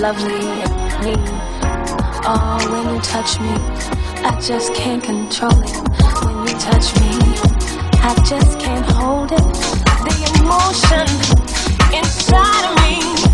lovely and me. Oh, when you touch me, I just can't control it. When you touch me, I just can't hold it. The emotion inside of me,